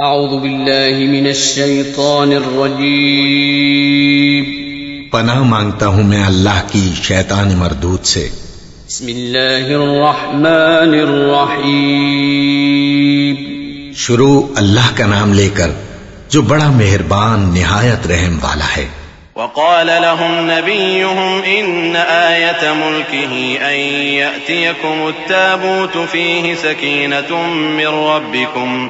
أعوذ بالله من الشيطان الرجيم पनाह मांगता हूं मैं अल्लाह की शैतान मरदूत से بسم الله الرحمن الرحيم शुरू अल्लाह का नाम लेकर जो बड़ा मेहरबान निहायत रहम वाला है وقال لهم نبيهم إن آية ملكه أن يأتيكم التابوت فيه سكينة من ربكم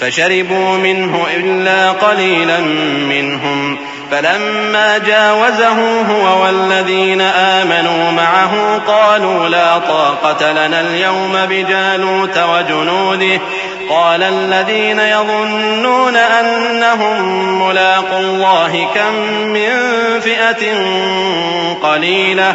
فشربوا منه إلا قليلا منهم. فلما جاوزه هو والذين آمنوا معه قالوا لا طاقة لنا اليوم بجالوت وجنوده. قال الذين يظنون أنهم ملاقوا الله كم من فئة قليلة.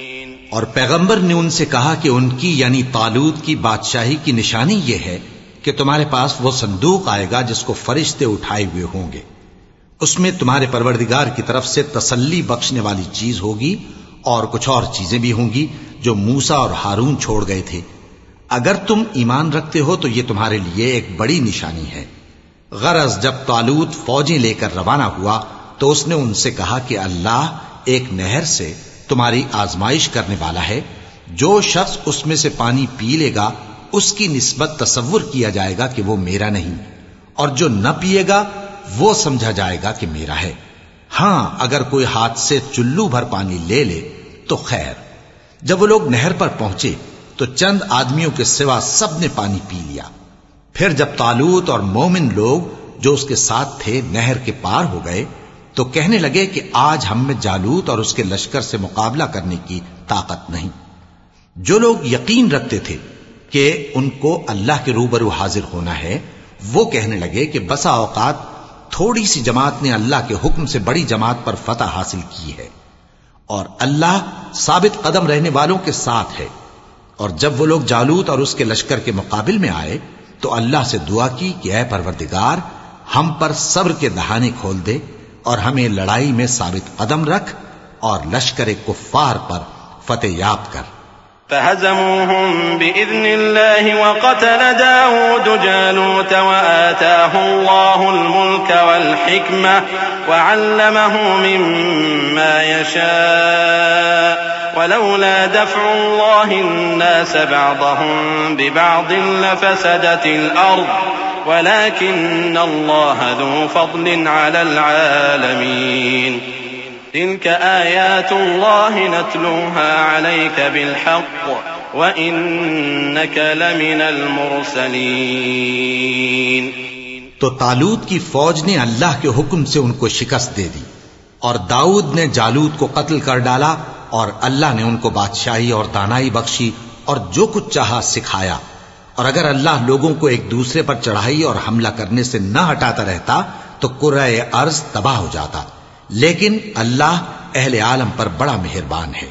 और पैगंबर ने उनसे कहा कि उनकी यानी तालूद की बादशाही की निशानी यह है कि तुम्हारे पास वो संदूक आएगा जिसको फरिश्ते उठाए हुए होंगे। उसमें तुम्हारे परवरदिगार की तरफ़ से तसल्ली बख्शने वाली चीज़ होगी और कुछ और चीज़ें भी होंगी जो मूसा और हारून छोड़ गए थे। अगर तुम ईमान रखते हो तो ये तुम्हारे लिए एक बड़ी निशानी है। गरज जब तालूत फौजें लेकर रवाना हुआ तो उसने उनसे कहा कि अल्लाह एक नहर से तुम्हारी आजमाइश करने वाला है। जो शख्स उसमें से पानी पी लेगा, उसकी निस्बत तस्वुर किया जाएगा कि वो मेरा नहीं, और जो न पिएगा, वो समझा जाएगा कि मेरा है। हाँ, अगर कोई हाथ से चुल्लू भर पानी ले ले तो खैर। जब वो लोग नहर पर पहुँचे तो चंद आदमियों के सिवा सबने पानी पी लिया। फिर जब तालूत और मोमिन लोग, जो उसके साथ थे, नहर के पार हो गए तो कहने लगे कि आज हम में जालूत और उसके लश्कर से मुकाबला करने की ताकत नहीं। जो लोग यकीन रखते थे कि उनको अल्लाह के रूबरू हाजिर होना है, वो कहने लगे कि बसा औकात थोड़ी सी जमात ने अल्लाह के हुक्म से बड़ी जमात पर फतह हासिल की है। और अल्लाह साबित कदम रहने वालों के साथ है। और जब वो लोग जालूत और उसके लश्कर के मुकाबिल में आए तो अल्लाह से दुआ की कि अय परवरदिगार, हम पर सब्र के दहाने खोल दे और हमें लड़ाई में साबित कदम रख और लश्कर कुफ्फार पर फतेह याब कर فهزموهم بإذن الله وقتل داود جالوت وآتاه الله الملك والحكمة وعلمه مما يشاء ولولا دفع الله الناس بعضهم ببعض لفسدت الارض ولكن الله ذو فضل على العالمين تلك ايات الله نتلوها عليك بالحق وانك لمن المرسلين तो तालूद की फौज ने अल्लाह के हुक्म से उनको शिकस्त दे दी और दाऊद ने जालूद को कत्ल कर डाला और अल्लाह ने उनको बादशाही और दानाई बख्शी और जो कुछ चाहा सिखाया और अगर अल्लाह लोगों को एक दूसरे पर चढ़ाई और हमला करने से न हटाता रहता तो कुर्र अर्ज तबाह हो जाता लेकिन अल्लाह अहले आलम पर बड़ा मेहरबान है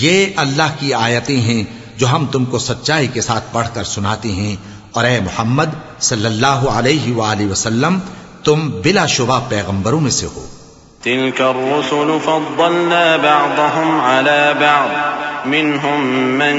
ये अल्लाह की आयतें हैं जो हम तुमको सच्चाई के साथ पढ़कर सुनाते हैं और ए मोहम्मद सल्लल्लाहु अलैहि वसल्लम तुम बिला शुबा पैगंबरों में से हो تلك الرسل فضلنا بعضهم على بعض منهم من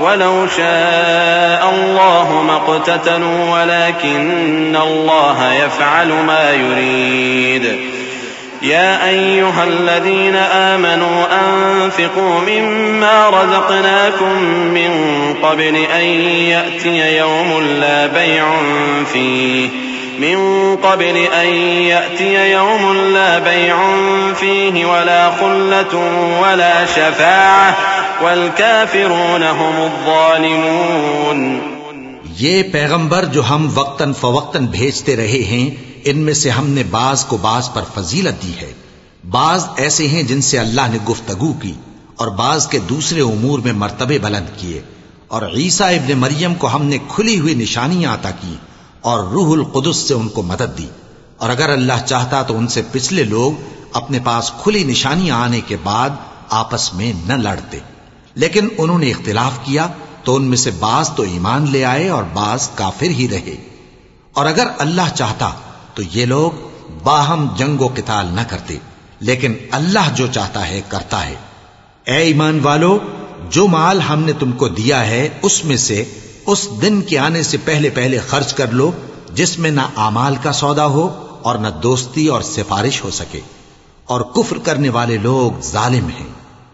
ولو شاء الله ما اقتتلوا ولكن الله يفعل ما يريد. يا أيها الذين آمنوا أنفقوا مما رزقناكم من قبل أن يأتي يوم لا بيع فيه. من قبل أن يأتي يوم لا بيع فيه ولا خلة ولا شفاعة ये पैगंबर जो हम वक्तन फवक्तन भेजते रहे हैं, इनमें से हमने बाज को बाज पर फजीलत दी है। बाज ऐसे हैं जिनसे अल्लाह ने गुफ्तगु की और बाज के दूसरे उमूर में मर्तबे बुलंद किए। और ईसा इब्न मरियम को हमने खुली हुई निशानियाँ अता की और रूहुल कुदस से उनको मदद दी। और अगर अल्लाह चाहता तो उनसे पिछले लोग अपने पास खुली निशानियाँ आने के बाद आपस में न लड़ते। लेकिन उन्होंने इख्तिलाफ किया तो उनमें से बाज तो ईमान ले आए और बाज काफिर ही रहे। और अगर अल्लाह चाहता तो ये लोग बाहम जंगो किताल न करते, लेकिन अल्लाह जो चाहता है, करता है। ए ईमान वालो, जो माल हमने तुमको दिया है, उसमें से उस दिन के आने से पहले पहले खर्च कर लो, जिसमें ना आमाल का सौदा हो और न दोस्ती और सिफारिश हो सके। और कुफ्र करने वाले लोग जालिम हैं।